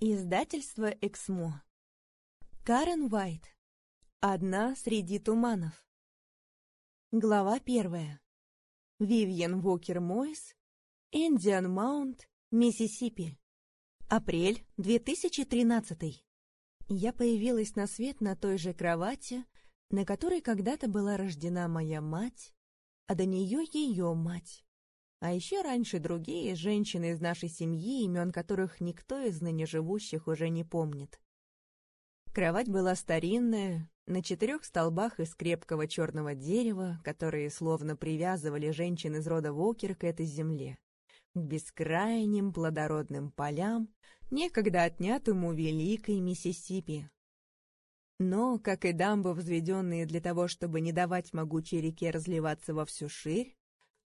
Издательство «Эксмо». Карен Уайт. Одна среди туманов. Глава первая. Вивьен Вокер Мойс. Индиан Маунт, Миссисипи. Апрель 2013. Я появилась на свет на той же кровати, на которой когда-то была рождена моя мать, а до нее ее мать. А еще раньше другие женщины из нашей семьи, имен которых никто из ныне живущих уже не помнит. Кровать была старинная, на четырех столбах из крепкого черного дерева, которые словно привязывали женщин из рода Вокер к этой земле, к бескрайним плодородным полям, некогда отнятым у великой Миссисипи. Но, как и дамбы, возведенные для того, чтобы не давать могучей реке разливаться во всю ширь,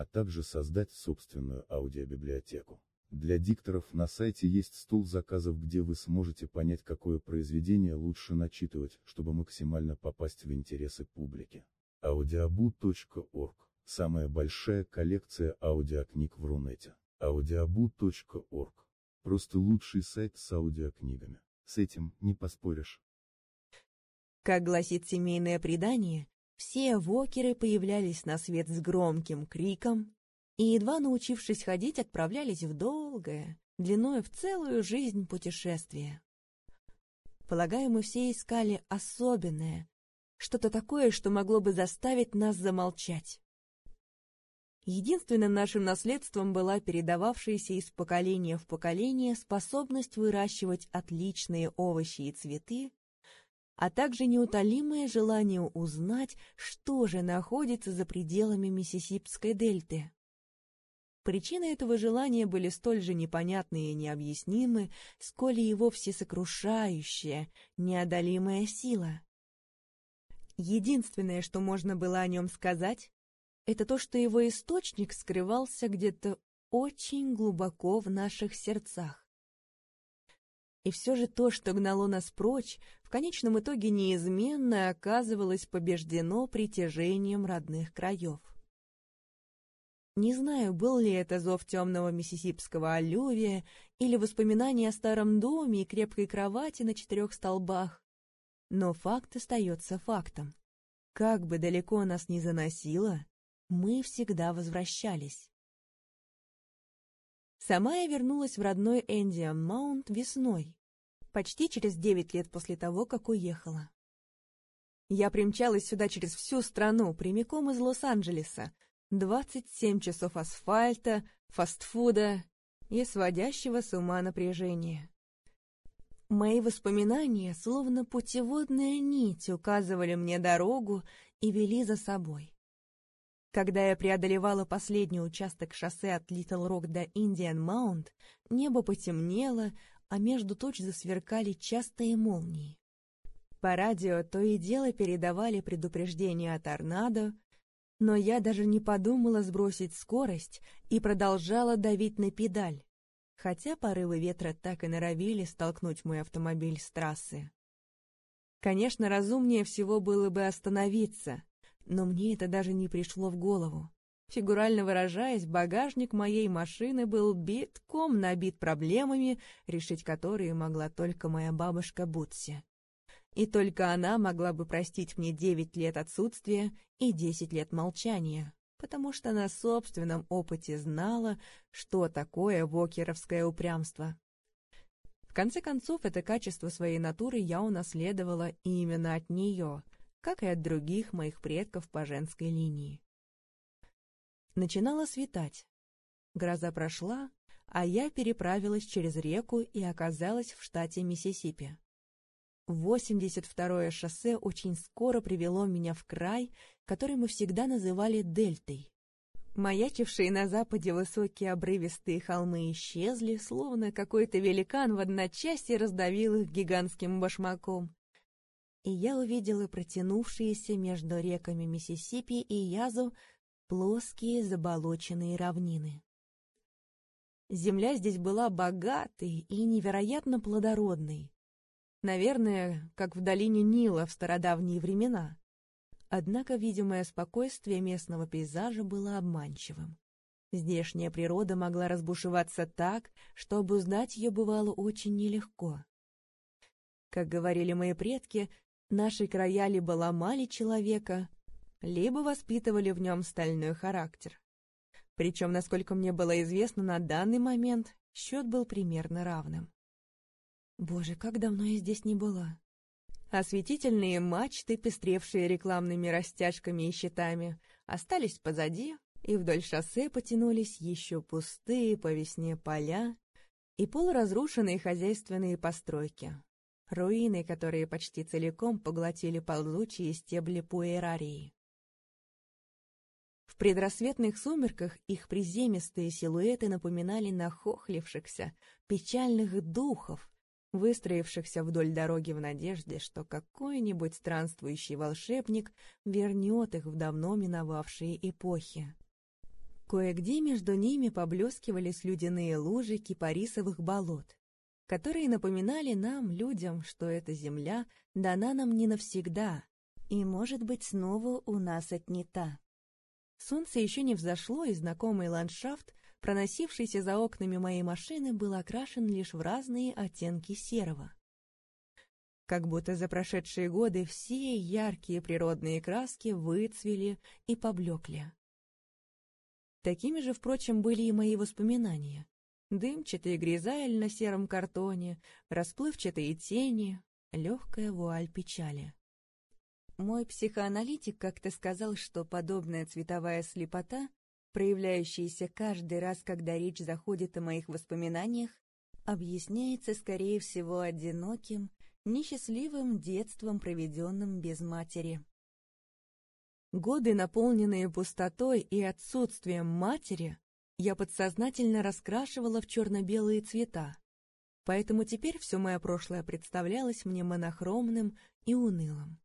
а также создать собственную аудиобиблиотеку. Для дикторов на сайте есть стол заказов, где вы сможете понять, какое произведение лучше начитывать, чтобы максимально попасть в интересы публики. audiobu.org – самая большая коллекция аудиокниг в Рунете. audiobu.org – просто лучший сайт с аудиокнигами. С этим не поспоришь. Как гласит семейное предание, все вокеры появлялись на свет с громким криком и, едва научившись ходить, отправлялись в долгое, длиною в целую жизнь путешествие. Полагаю, мы все искали особенное, что-то такое, что могло бы заставить нас замолчать. Единственным нашим наследством была передававшаяся из поколения в поколение способность выращивать отличные овощи и цветы, а также неутолимое желание узнать, что же находится за пределами Миссисипской дельты. Причины этого желания были столь же непонятны и необъяснимы, сколь и его всесокрушающая, неодолимая сила. Единственное, что можно было о нем сказать, это то, что его источник скрывался где-то очень глубоко в наших сердцах. И все же то, что гнало нас прочь, в конечном итоге неизменно оказывалось побеждено притяжением родных краев. Не знаю, был ли это зов темного миссисипского аллювия или воспоминание о старом доме и крепкой кровати на четырех столбах, но факт остается фактом. Как бы далеко нас ни заносило, мы всегда возвращались. Сама я вернулась в родной Эндиан Маунт весной, почти через девять лет после того, как уехала. Я примчалась сюда через всю страну, прямиком из Лос-Анджелеса. Двадцать семь часов асфальта, фастфуда и сводящего с ума напряжения. Мои воспоминания, словно путеводная нить, указывали мне дорогу и вели за собой. Когда я преодолевала последний участок шоссе от Литл Рок до Индиан Маунт, небо потемнело, а между туч засверкали частые молнии. По радио то и дело передавали предупреждения о торнадо, но я даже не подумала сбросить скорость и продолжала давить на педаль, хотя порывы ветра так и норовили столкнуть мой автомобиль с трассы. Конечно, разумнее всего было бы остановиться — но мне это даже не пришло в голову. Фигурально выражаясь, багажник моей машины был битком набит проблемами, решить которые могла только моя бабушка Бутси. И только она могла бы простить мне девять лет отсутствия и десять лет молчания, потому что на собственном опыте знала, что такое вокеровское упрямство. В конце концов, это качество своей натуры я унаследовала именно от нее — как и от других моих предков по женской линии. Начинало светать. Гроза прошла, а я переправилась через реку и оказалась в штате Миссисипи. 82-е шоссе очень скоро привело меня в край, который мы всегда называли Дельтой. Маячившие на западе высокие обрывистые холмы исчезли, словно какой-то великан в одночасье раздавил их гигантским башмаком. И я увидела протянувшиеся между реками Миссисипи и Язу плоские заболоченные равнины. Земля здесь была богатой и невероятно плодородной. Наверное, как в долине Нила в стародавние времена. Однако видимое спокойствие местного пейзажа было обманчивым. Здешняя природа могла разбушеваться так, что обуздать ее бывало очень нелегко. Как говорили мои предки, наши края либо ломали человека, либо воспитывали в нем стальной характер. Причем, насколько мне было известно на данный момент, счет был примерно равным. Боже, как давно я здесь не была. Осветительные мачты, пестревшие рекламными растяжками и щитами, остались позади, и вдоль шоссе потянулись еще пустые по весне поля и полуразрушенные хозяйственные постройки, руины, которые почти целиком поглотили ползучие стебли пуэрарии. В предрассветных сумерках их приземистые силуэты напоминали нахохлившихся, печальных духов, выстроившихся вдоль дороги в надежде, что какой-нибудь странствующий волшебник вернет их в давно миновавшие эпохи. Кое-где между ними поблескивали слюдяные лужи кипарисовых болот, которые напоминали нам, людям, что эта земля дана нам не навсегда и, может быть, снова у нас отнята. Солнце еще не взошло, и знакомый ландшафт проносившийся за окнами моей машины, был окрашен лишь в разные оттенки серого. Как будто за прошедшие годы все яркие природные краски выцвели и поблекли. Такими же, впрочем, были и мои воспоминания. Дымчатый гризаль на сером картоне, расплывчатые тени, легкая вуаль печали. Мой психоаналитик как-то сказал, что подобная цветовая слепота проявляющийся каждый раз, когда речь заходит о моих воспоминаниях, объясняется, скорее всего, одиноким, несчастливым детством, проведенным без матери. Годы, наполненные пустотой и отсутствием матери, я подсознательно раскрашивала в черно-белые цвета, поэтому теперь все мое прошлое представлялось мне монохромным и унылым.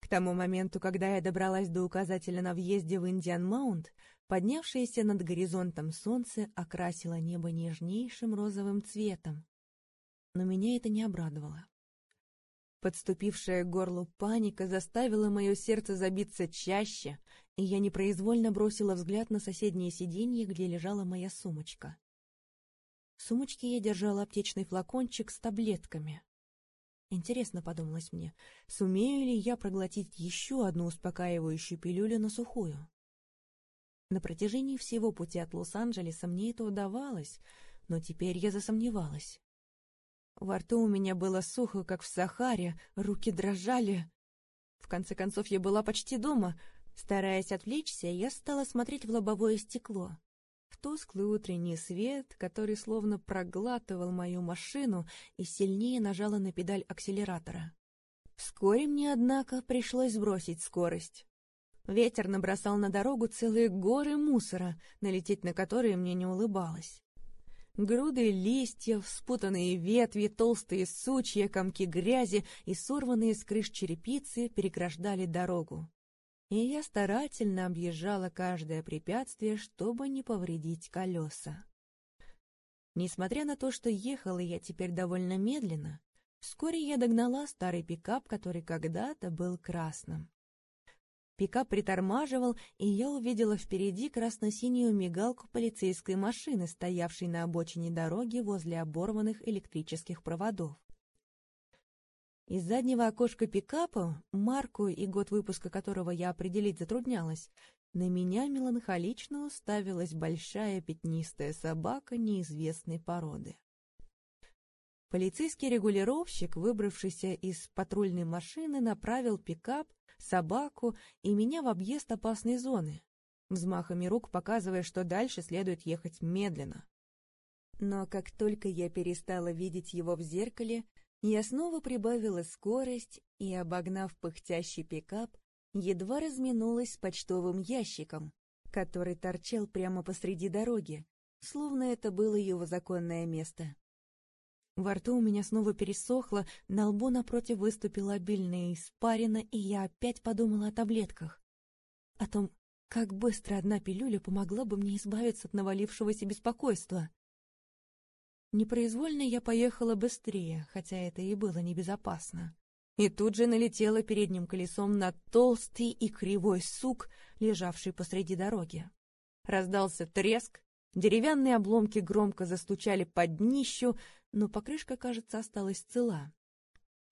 К тому моменту, когда я добралась до указателя на въезде в Индиан-Маунт, поднявшееся над горизонтом солнце окрасило небо нежнейшим розовым цветом. Но меня это не обрадовало. Подступившая к горлу паника заставила мое сердце забиться чаще, и я непроизвольно бросила взгляд на соседнее сиденье, где лежала моя сумочка. В сумочке я держала аптечный флакончик с таблетками. Интересно, подумалось мне, сумею ли я проглотить еще одну успокаивающую пилюлю на сухую? На протяжении всего пути от Лос-Анджелеса мне это удавалось, но теперь я засомневалась. Во рту у меня было сухо, как в Сахаре, руки дрожали. В конце концов, я была почти дома. Стараясь отвлечься, я стала смотреть в лобовое стекло в тусклый утренний свет, который словно проглатывал мою машину и сильнее нажала на педаль акселератора. Вскоре мне, однако, пришлось сбросить скорость. Ветер набросал на дорогу целые горы мусора, налететь на которые мне не улыбалось. Груды листьев, спутанные ветви, толстые сучья, комки грязи и сорванные с крыш черепицы переграждали дорогу и я старательно объезжала каждое препятствие, чтобы не повредить колеса. Несмотря на то, что ехала я теперь довольно медленно, вскоре я догнала старый пикап, который когда-то был красным. Пикап притормаживал, и я увидела впереди красно-синюю мигалку полицейской машины, стоявшей на обочине дороги возле оборванных электрических проводов. Из заднего окошка пикапа, марку и год выпуска которого я определить затруднялась, на меня меланхолично уставилась большая пятнистая собака неизвестной породы. Полицейский регулировщик, выбравшийся из патрульной машины, направил пикап, собаку и меня в объезд опасной зоны, взмахами рук показывая, что дальше следует ехать медленно. Но как только я перестала видеть его в зеркале, я снова прибавила скорость и, обогнав пыхтящий пикап, едва разминулась с почтовым ящиком, который торчал прямо посреди дороги, словно это было его законное место. Во рту у меня снова пересохло, на лбу напротив выступила обильная испарина, и я опять подумала о таблетках. О том, как быстро одна пилюля помогла бы мне избавиться от навалившегося беспокойства. Непроизвольно я поехала быстрее, хотя это и было небезопасно. И тут же налетела передним колесом на толстый и кривой сук, лежавший посреди дороги. Раздался треск, деревянные обломки громко застучали под днищу, но покрышка, кажется, осталась цела.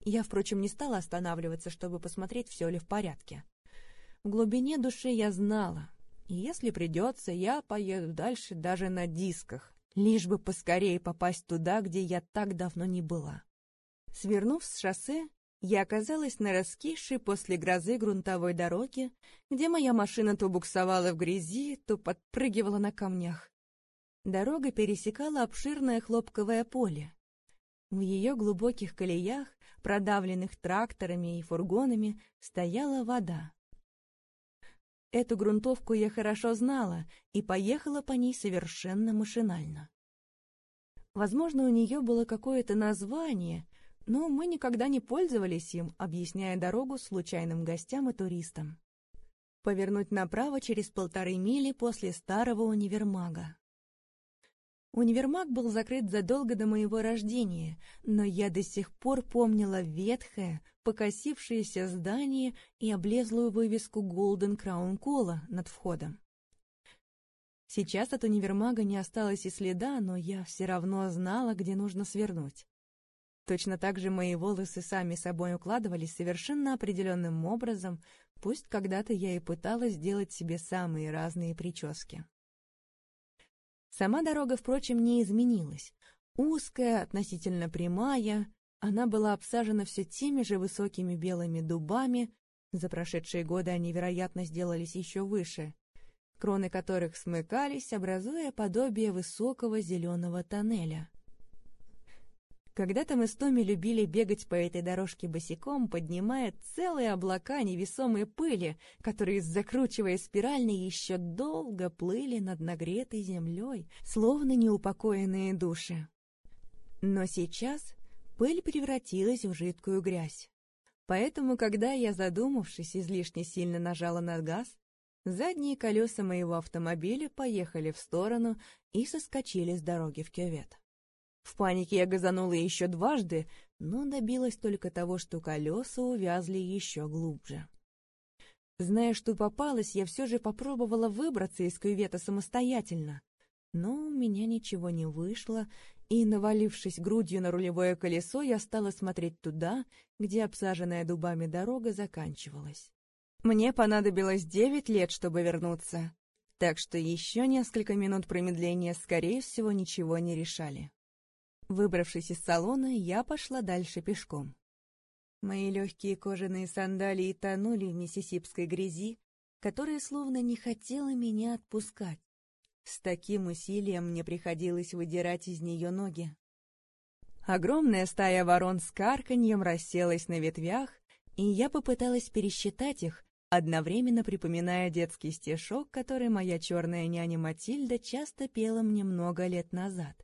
Я, впрочем, не стала останавливаться, чтобы посмотреть, все ли в порядке. В глубине души я знала, и если придется, я поеду дальше даже на дисках, лишь бы поскорее попасть туда, где я так давно не была. Свернув с шоссе, я оказалась на раскисшей после грозы грунтовой дороге, где моя машина то буксовала в грязи, то подпрыгивала на камнях. Дорога пересекала обширное хлопковое поле. В ее глубоких колеях, продавленных тракторами и фургонами, стояла вода. Эту грунтовку я хорошо знала и поехала по ней совершенно машинально. Возможно, у нее было какое-то название, но мы никогда не пользовались им, объясняя дорогу случайным гостям и туристам. Повернуть направо через полторы мили после старого универмага. Универмаг был закрыт задолго до моего рождения, но я до сих пор помнила ветхое, покосившееся здание и облезлую вывеску Golden Crown Cola над входом. Сейчас от универмага не осталось и следа, но я все равно знала, где нужно свернуть. Точно так же мои волосы сами собой укладывались совершенно определенным образом, пусть когда-то я и пыталась сделать себе самые разные прически. Сама дорога, впрочем, не изменилась. Узкая, относительно прямая, она была обсажена все теми же высокими белыми дубами, за прошедшие годы они, вероятно, сделались еще выше, кроны которых смыкались, образуя подобие высокого зеленого тоннеля. Когда-то мы с Томи любили бегать по этой дорожке босиком, поднимая целые облака невесомой пыли, которые, закручивая спирально, еще долго плыли над нагретой землей, словно неупокоенные души. Но сейчас пыль превратилась в жидкую грязь. Поэтому, когда я, задумавшись, излишне сильно нажала на газ, задние колеса моего автомобиля поехали в сторону и соскочили с дороги в кювет. В панике я газанула еще дважды, но добилась только того, что колеса увязли еще глубже. Зная, что попалась, я все же попробовала выбраться из кювета самостоятельно. Но у меня ничего не вышло, и, навалившись грудью на рулевое колесо, я стала смотреть туда, где обсаженная дубами дорога заканчивалась. Мне понадобилось девять лет, чтобы вернуться, так что еще несколько минут промедления, скорее всего, ничего не решали. Выбравшись из салона, я пошла дальше пешком. Мои легкие кожаные сандалии тонули в миссисипской грязи, которая словно не хотела меня отпускать. С таким усилием мне приходилось выдирать из нее ноги. Огромная стая ворон с карканьем расселась на ветвях, и я попыталась пересчитать их, одновременно припоминая детский стишок, который моя черная няня Матильда часто пела мне много лет назад.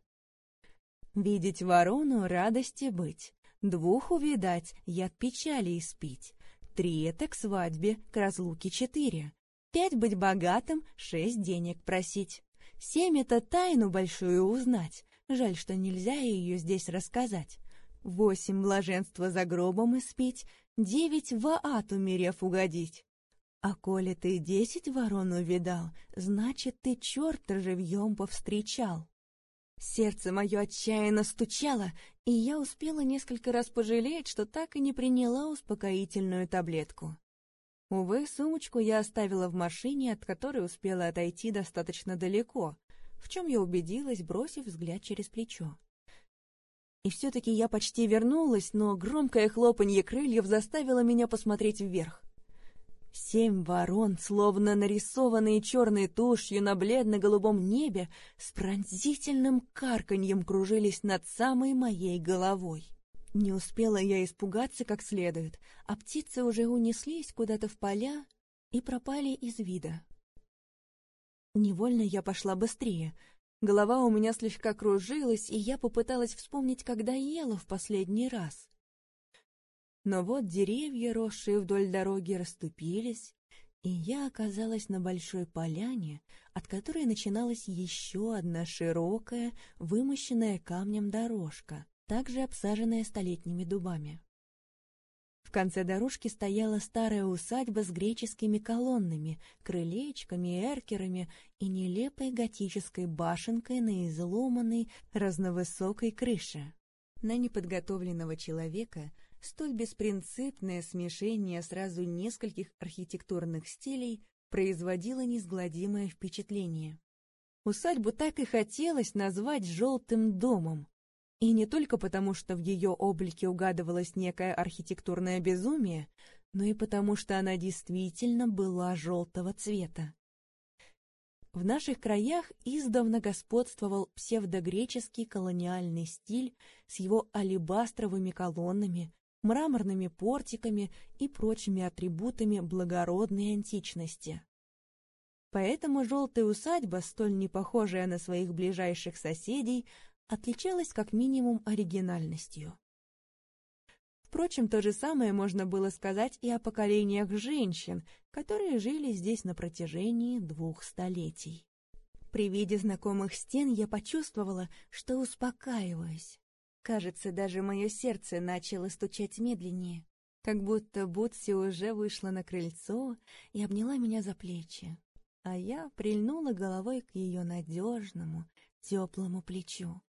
Видеть ворону — радости быть, двух увидать — яд печали испить, три — это к свадьбе, к разлуке четыре, пять — быть богатым, шесть — денег просить, семь — это тайну большую узнать, жаль, что нельзя ее здесь рассказать, восемь — блаженство за гробом испить, девять — в ад умерев угодить. А коли ты десять ворон увидал, значит, ты черта живьем повстречал. Сердце мое отчаянно стучало, и я успела несколько раз пожалеть, что так и не приняла успокоительную таблетку. Увы, сумочку я оставила в машине, от которой успела отойти достаточно далеко, в чем я убедилась, бросив взгляд через плечо. И все-таки я почти вернулась, но громкое хлопанье крыльев заставило меня посмотреть вверх. Семь ворон, словно нарисованные черной тушью на бледно-голубом небе, с пронзительным карканьем кружились над самой моей головой. Не успела я испугаться как следует, а птицы уже унеслись куда-то в поля и пропали из вида. Невольно я пошла быстрее. Голова у меня слегка кружилась, и я попыталась вспомнить, когда ела в последний раз. Но вот деревья, росшие вдоль дороги, расступились, и я оказалась на большой поляне, от которой начиналась еще одна широкая, вымощенная камнем дорожка, также обсаженная столетними дубами. В конце дорожки стояла старая усадьба с греческими колоннами, крылечками, эркерами и нелепой готической башенкой на изломанной разновысокой крыше. На неподготовленного человека столь беспринципное смешение сразу нескольких архитектурных стилей производило неизгладимое впечатление. Усадьбу так и хотелось назвать «желтым домом», и не только потому, что в ее облике угадывалось некое архитектурное безумие, но и потому, что она действительно была желтого цвета. В наших краях издавна господствовал псевдогреческий колониальный стиль с его алебастровыми колоннами, мраморными портиками и прочими атрибутами благородной античности. Поэтому желтая усадьба, столь не похожая на своих ближайших соседей, отличалась как минимум оригинальностью. Впрочем, то же самое можно было сказать и о поколениях женщин, которые жили здесь на протяжении двух столетий. При виде знакомых стен я почувствовала, что успокаиваюсь. Кажется, даже мое сердце начало стучать медленнее, как будто Бутси уже вышла на крыльцо и обняла меня за плечи, а я прильнула головой к ее надежному, теплому плечу.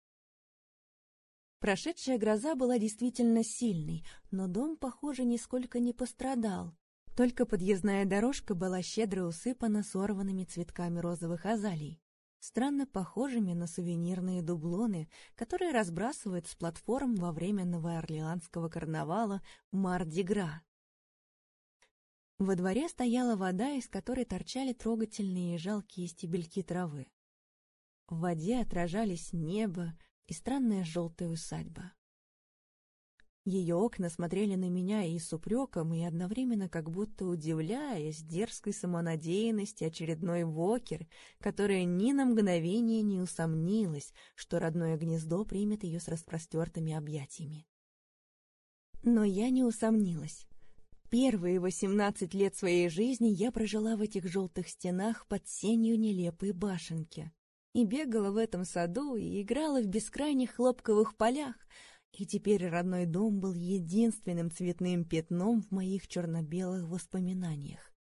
Прошедшая гроза была действительно сильной, но дом, похоже, нисколько не пострадал. Только подъездная дорожка была щедро усыпана сорванными цветками розовых азалий, странно похожими на сувенирные дублоны, которые разбрасывают с платформ во время новоорлеанского карнавала Мардигра. Во дворе стояла вода, из которой торчали трогательные и жалкие стебельки травы. В воде отражались небо, и странная желтая усадьба. Ее окна смотрели на меня и с упреком, и одновременно как будто удивляясь дерзкой самонадеянности очередной вокер, которая ни на мгновение не усомнилась, что родное гнездо примет ее с распростертыми объятиями. Но я не усомнилась. Первые восемнадцать лет своей жизни я прожила в этих желтых стенах под сенью нелепой башенки и бегала в этом саду, и играла в бескрайних хлопковых полях, и теперь родной дом был единственным цветным пятном в моих черно-белых воспоминаниях.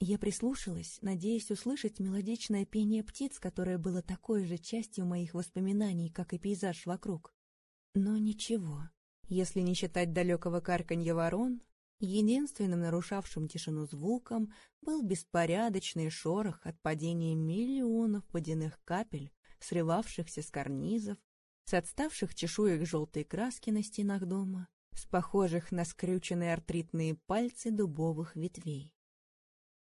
Я прислушалась, надеясь услышать мелодичное пение птиц, которое было такой же частью моих воспоминаний, как и пейзаж вокруг. Но ничего. Если не считать далекого карканья ворон, Единственным нарушавшим тишину звуком был беспорядочный шорох от падения миллионов водяных капель, срывавшихся с карнизов, с отставших чешуек желтой краски на стенах дома, с похожих на скрюченные артритные пальцы дубовых ветвей.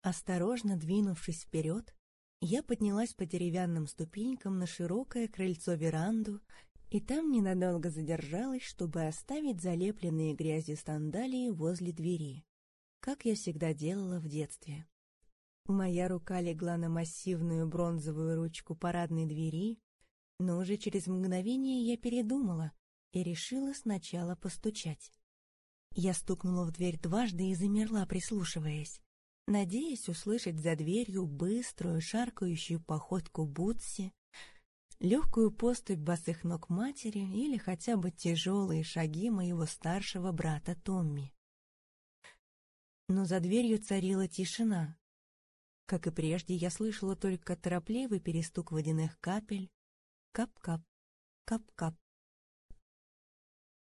Осторожно двинувшись вперед, я поднялась по деревянным ступенькам на широкое крыльцо-веранду и там ненадолго задержалась, чтобы оставить залепленные грязью сандалии возле двери, как я всегда делала в детстве. Моя рука легла на массивную бронзовую ручку парадной двери, но уже через мгновение я передумала и решила сначала постучать. Я стукнула в дверь дважды и замерла, прислушиваясь, надеясь услышать за дверью быструю шаркающую походку Бутси, легкую поступь босых ног матери или хотя бы тяжелые шаги моего старшего брата Томми. Но за дверью царила тишина. Как и прежде, я слышала только торопливый перестук водяных капель. Кап-кап, кап-кап.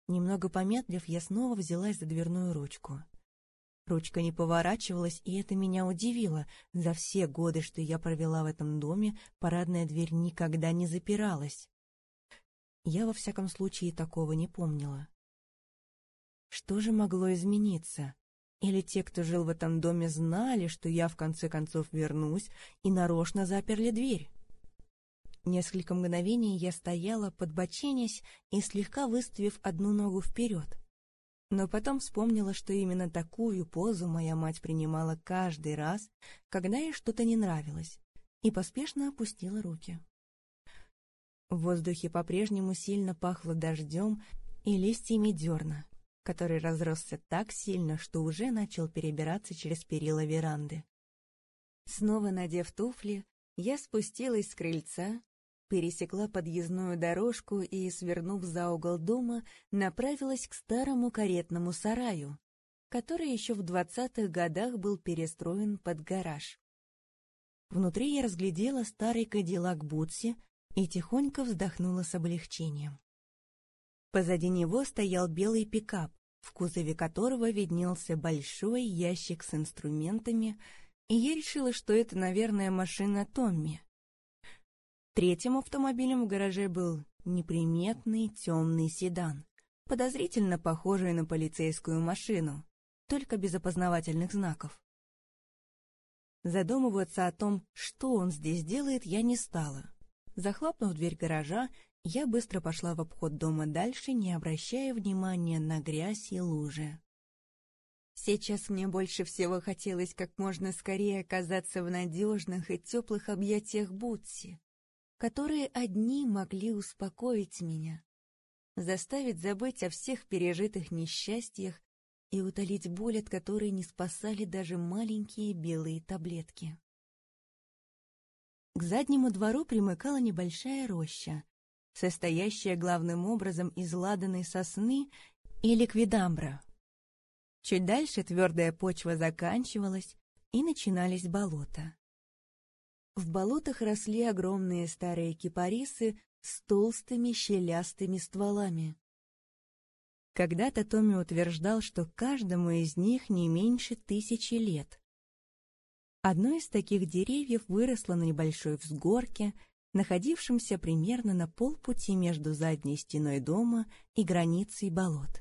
Немного помедлив, я снова взялась за дверную ручку. Ручка не поворачивалась, и это меня удивило. За все годы, что я провела в этом доме, парадная дверь никогда не запиралась. Я, во всяком случае, такого не помнила. Что же могло измениться? Или те, кто жил в этом доме, знали, что я в конце концов вернусь, и нарочно заперли дверь? Несколько мгновений я стояла, подбоченясь и слегка выставив одну ногу вперед но потом вспомнила, что именно такую позу моя мать принимала каждый раз, когда ей что-то не нравилось, и поспешно опустила руки. В воздухе по-прежнему сильно пахло дождем и листьями дерна, который разросся так сильно, что уже начал перебираться через перила веранды. Снова надев туфли, я спустилась с крыльца, пересекла подъездную дорожку и, свернув за угол дома, направилась к старому каретному сараю, который еще в двадцатых годах был перестроен под гараж. Внутри я разглядела старый кадиллак Бутси и тихонько вздохнула с облегчением. Позади него стоял белый пикап, в кузове которого виднелся большой ящик с инструментами, и я решила, что это, наверное, машина Томми. Третьим автомобилем в гараже был неприметный темный седан, подозрительно похожий на полицейскую машину, только без опознавательных знаков. Задумываться о том, что он здесь делает, я не стала. Захлопнув дверь гаража, я быстро пошла в обход дома дальше, не обращая внимания на грязь и лужи. Сейчас мне больше всего хотелось как можно скорее оказаться в надежных и теплых объятиях Бутси, которые одни могли успокоить меня, заставить забыть о всех пережитых несчастьях и утолить боль, от которой не спасали даже маленькие белые таблетки. К заднему двору примыкала небольшая роща, состоящая главным образом из ладаной сосны и ликвидамбра. Чуть дальше твердая почва заканчивалась, и начинались болота. В болотах росли огромные старые кипарисы с толстыми щелястыми стволами. Когда-то Томми утверждал, что каждому из них не меньше тысячи лет. Одно из таких деревьев выросло на небольшой взгорке, находившемся примерно на полпути между задней стеной дома и границей болот.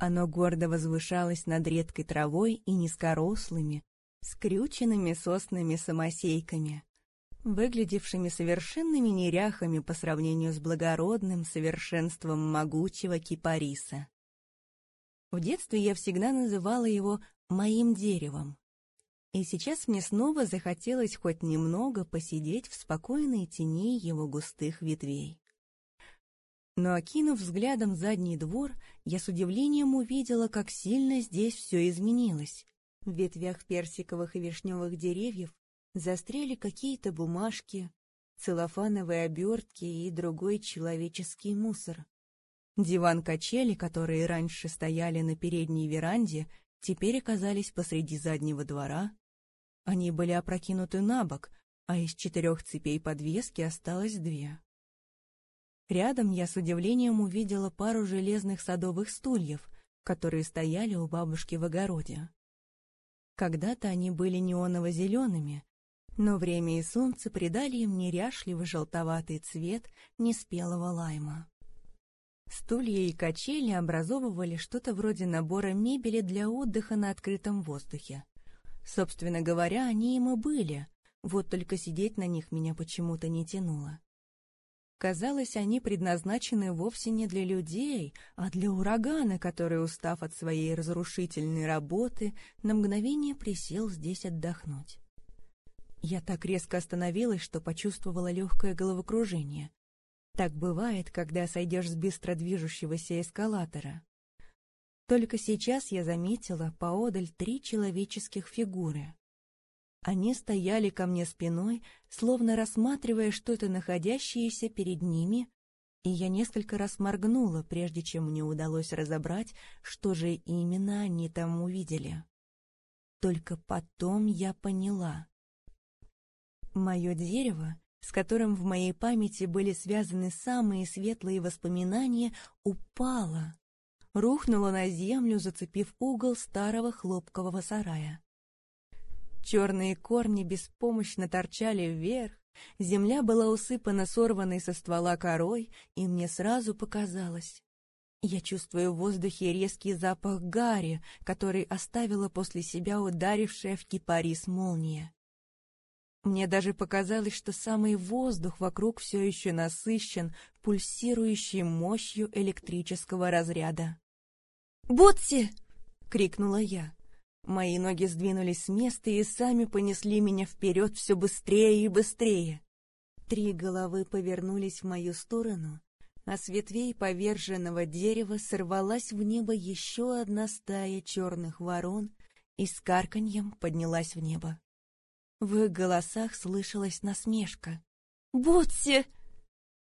Оно гордо возвышалось над редкой травой и низкорослыми, скрюченными сосными самосейками, выглядевшими совершенными неряхами по сравнению с благородным совершенством могучего кипариса. В детстве я всегда называла его «моим деревом», и сейчас мне снова захотелось хоть немного посидеть в спокойной тени его густых ветвей. Но, окинув взглядом задний двор, я с удивлением увидела, как сильно здесь все изменилось. В ветвях персиковых и вишневых деревьев застряли какие-то бумажки, целлофановые обертки и другой человеческий мусор. Диван-качели, которые раньше стояли на передней веранде, теперь оказались посреди заднего двора. Они были опрокинуты на бок, а из четырех цепей подвески осталось две. Рядом я с удивлением увидела пару железных садовых стульев, которые стояли у бабушки в огороде. Когда-то они были неоново-зелеными, но время и солнце придали им неряшливый желтоватый цвет неспелого лайма. Стулья и качели образовывали что-то вроде набора мебели для отдыха на открытом воздухе. Собственно говоря, они им и были, вот только сидеть на них меня почему-то не тянуло. Казалось, они предназначены вовсе не для людей, а для урагана, который, устав от своей разрушительной работы, на мгновение присел здесь отдохнуть. Я так резко остановилась, что почувствовала легкое головокружение. Так бывает, когда сойдешь с быстро движущегося эскалатора. Только сейчас я заметила поодаль три человеческих фигуры. Они стояли ко мне спиной, словно рассматривая что-то находящееся перед ними, и я несколько раз моргнула, прежде чем мне удалось разобрать, что же именно они там увидели. Только потом я поняла. Мое дерево с которым в моей памяти были связаны самые светлые воспоминания, упала, рухнула на землю, зацепив угол старого хлопкового сарая. Черные корни беспомощно торчали вверх, земля была усыпана сорванной со ствола корой, и мне сразу показалось. Я чувствую в воздухе резкий запах гари, который оставила после себя ударившая в кипарис молния. Мне даже показалось, что самый воздух вокруг все еще насыщен пульсирующей мощью электрического разряда. «Бутси!» — крикнула я. Мои ноги сдвинулись с места и сами понесли меня вперед все быстрее и быстрее. Три головы повернулись в мою сторону, а с ветвей поверженного дерева сорвалась в небо еще одна стая черных ворон и с карканьем поднялась в небо. В их голосах слышалась насмешка. «Бутси!»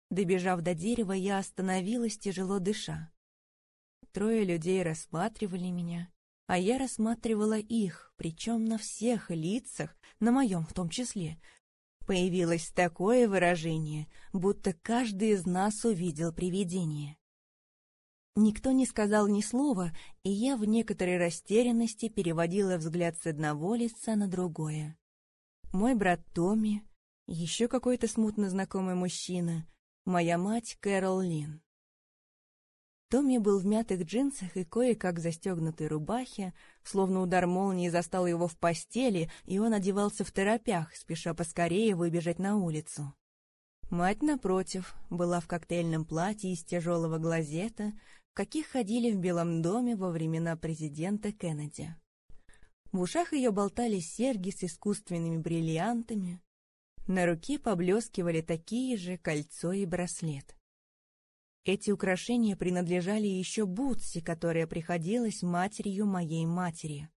Добежав до дерева, я остановилась, тяжело дыша. Трое людей рассматривали меня, а я рассматривала их, причем на всех лицах, на моем в том числе, Появилось такое выражение, будто каждый из нас увидел привидение. Никто не сказал ни слова, и я в некоторой растерянности переводила взгляд с одного лица на другое. Мой брат Томми, еще какой-то смутно знакомый мужчина, моя мать Кэрол Лин. Томми был в мятых джинсах и кое-как застегнутой рубахе, словно удар молнии застал его в постели, и он одевался в торопях, спеша поскорее выбежать на улицу. Мать, напротив, была в коктейльном платье из тяжелого глазета, в каких ходили в Белом доме во времена президента Кеннеди. В ушах ее болтались серьги с искусственными бриллиантами, на руке поблескивали такие же кольцо и браслет. Эти украшения принадлежали еще Бутси, которая приходилась матерью моей матери.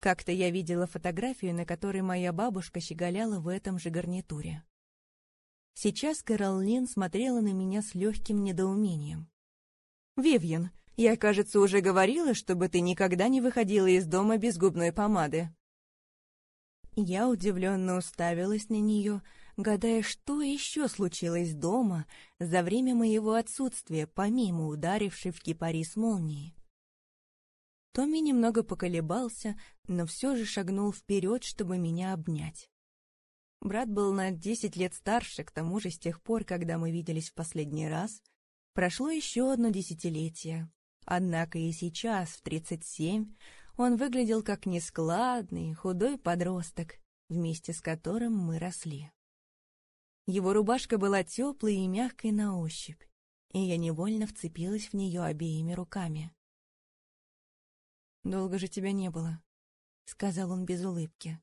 Как-то я видела фотографию, на которой моя бабушка щеголяла в этом же гарнитуре. Сейчас Кэрол Лин смотрела на меня с легким недоумением. «Вивьен, я, кажется, уже говорила, чтобы ты никогда не выходила из дома без губной помады». Я удивленно уставилась на нее, гадая, что еще случилось дома за время моего отсутствия, помимо ударившей в кипарис молнии. Томми немного поколебался, но все же шагнул вперед, чтобы меня обнять. Брат был на десять лет старше, к тому же с тех пор, когда мы виделись в последний раз, прошло еще одно десятилетие. Однако и сейчас, в тридцать семь, он выглядел как нескладный, худой подросток, вместе с которым мы росли. Его рубашка была теплой и мягкой на ощупь, и я невольно вцепилась в нее обеими руками. «Долго же тебя не было», — сказал он без улыбки.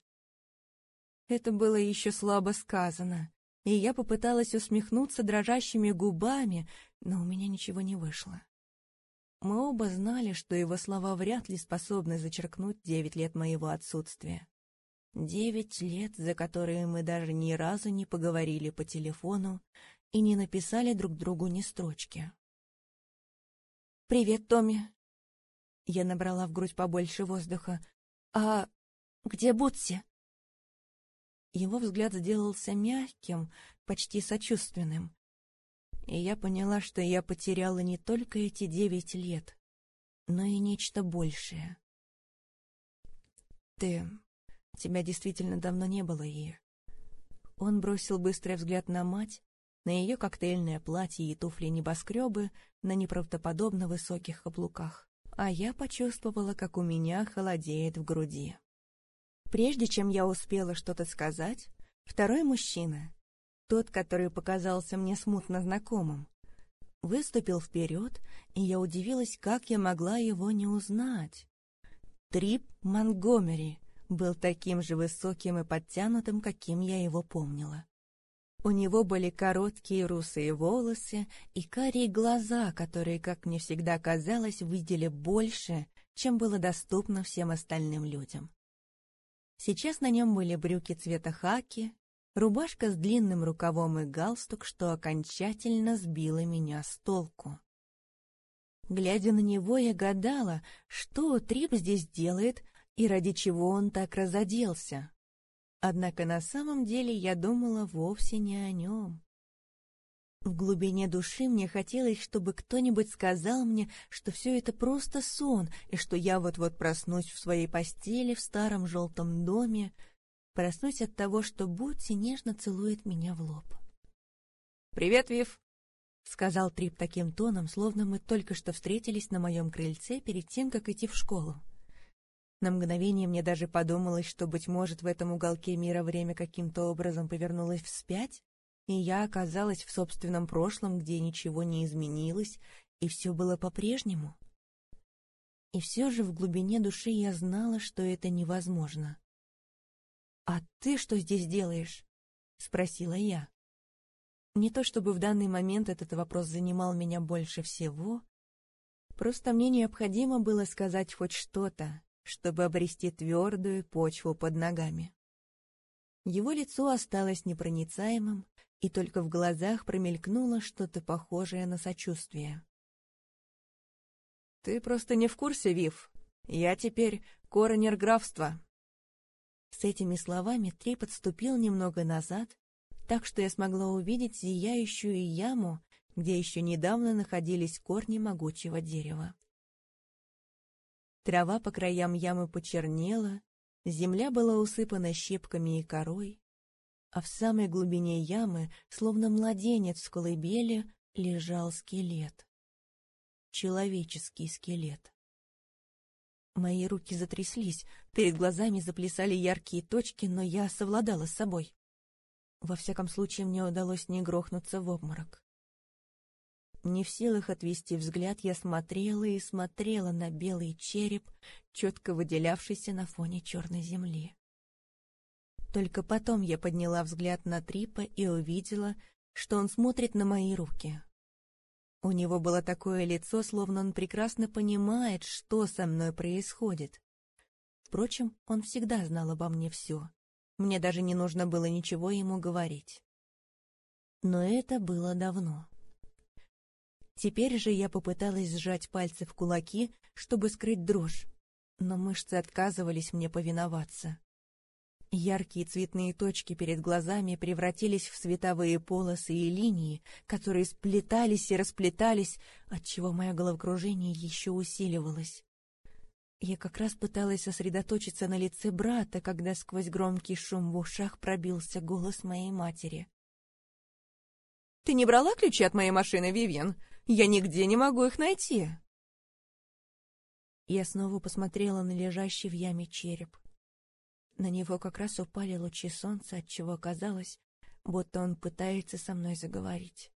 Это было еще слабо сказано, и я попыталась усмехнуться дрожащими губами, но у меня ничего не вышло. Мы оба знали, что его слова вряд ли способны зачеркнуть девять лет моего отсутствия. Девять лет, за которые мы даже ни разу не поговорили по телефону и не написали друг другу ни строчки. «Привет, Томми!» Я набрала в грудь побольше воздуха. «А где Бутси?» Его взгляд сделался мягким, почти сочувственным. И я поняла, что я потеряла не только эти девять лет, но и нечто большее. «Ты Тебя действительно давно не было, и...» Он бросил быстрый взгляд на мать, на ее коктейльное платье и туфли-небоскребы на неправдоподобно высоких каблуках, а я почувствовала, как у меня холодеет в груди. Прежде чем я успела что-то сказать, второй мужчина, тот, который показался мне смутно знакомым, выступил вперед, и я удивилась, как я могла его не узнать. Трип Монгомери, был таким же высоким и подтянутым, каким я его помнила. У него были короткие русые волосы и карие глаза, которые, как мне всегда казалось, видели больше, чем было доступно всем остальным людям. Сейчас на нем были брюки цвета хаки, рубашка с длинным рукавом и галстук, что окончательно сбило меня с толку. Глядя на него, я гадала, что Трип здесь делает, и ради чего он так разоделся. Однако на самом деле я думала вовсе не о нем. В глубине души мне хотелось, чтобы кто-нибудь сказал мне, что все это просто сон, и что я вот-вот проснусь в своей постели в старом желтом доме, проснусь от того, что Бутси нежно целует меня в лоб. «Привет, Вив!» — сказал Трип таким тоном, словно мы только что встретились на моем крыльце перед тем, как идти в школу. На мгновение мне даже подумалось, что, быть может, в этом уголке мира время каким-то образом повернулось вспять, и я оказалась в собственном прошлом, где ничего не изменилось, и все было по-прежнему. И все же в глубине души я знала, что это невозможно. «А ты что здесь делаешь?» — спросила я. Не то чтобы в данный момент этот вопрос занимал меня больше всего, просто мне необходимо было сказать хоть что-то, чтобы обрести твердую почву под ногами. Его лицо осталось непроницаемым, и только в глазах промелькнуло что-то похожее на сочувствие. «Ты просто не в курсе, Вив. Я теперь коронер графства». С этими словами Три подступил немного назад, так что я смогла увидеть зияющую яму, где еще недавно находились корни могучего дерева. Трава по краям ямы почернела, земля была усыпана щепками и корой, а в самой глубине ямы, словно младенец в колыбели, лежал скелет. Человеческий скелет. Мои руки затряслись, перед глазами заплясали яркие точки, но я совладала с собой. Во всяком случае, мне удалось не грохнуться в обморок. Не в силах отвести взгляд, я смотрела и смотрела на белый череп, четко выделявшийся на фоне черной земли. Только потом я подняла взгляд на Трипа и увидела, что он смотрит на мои руки. У него было такое лицо, словно он прекрасно понимает, что со мной происходит. Впрочем, он всегда знал обо мне все. Мне даже не нужно было ничего ему говорить. Но это было давно. Теперь же я попыталась сжать пальцы в кулаки, чтобы скрыть дрожь, но мышцы отказывались мне повиноваться. Яркие цветные точки перед глазами превратились в световые полосы и линии, которые сплетались и расплетались, отчего мое головокружение еще усиливалось. Я как раз пыталась сосредоточиться на лице брата, когда сквозь громкий шум в ушах пробился голос моей матери. — Ты не брала ключи от моей машины, Вивьен? Я нигде не могу их найти. Я снова посмотрела на лежащий в яме череп. На него как раз упали лучи солнца, отчего казалось, будто он пытается со мной заговорить.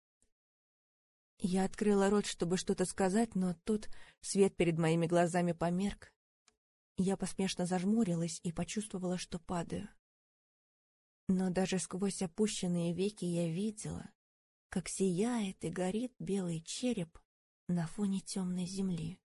Я открыла рот, чтобы что-то сказать, но тут свет перед моими глазами померк. Я поспешно зажмурилась и почувствовала, что падаю. Но даже сквозь опущенные веки я видела, как сияет и горит белый череп на фоне темной земли.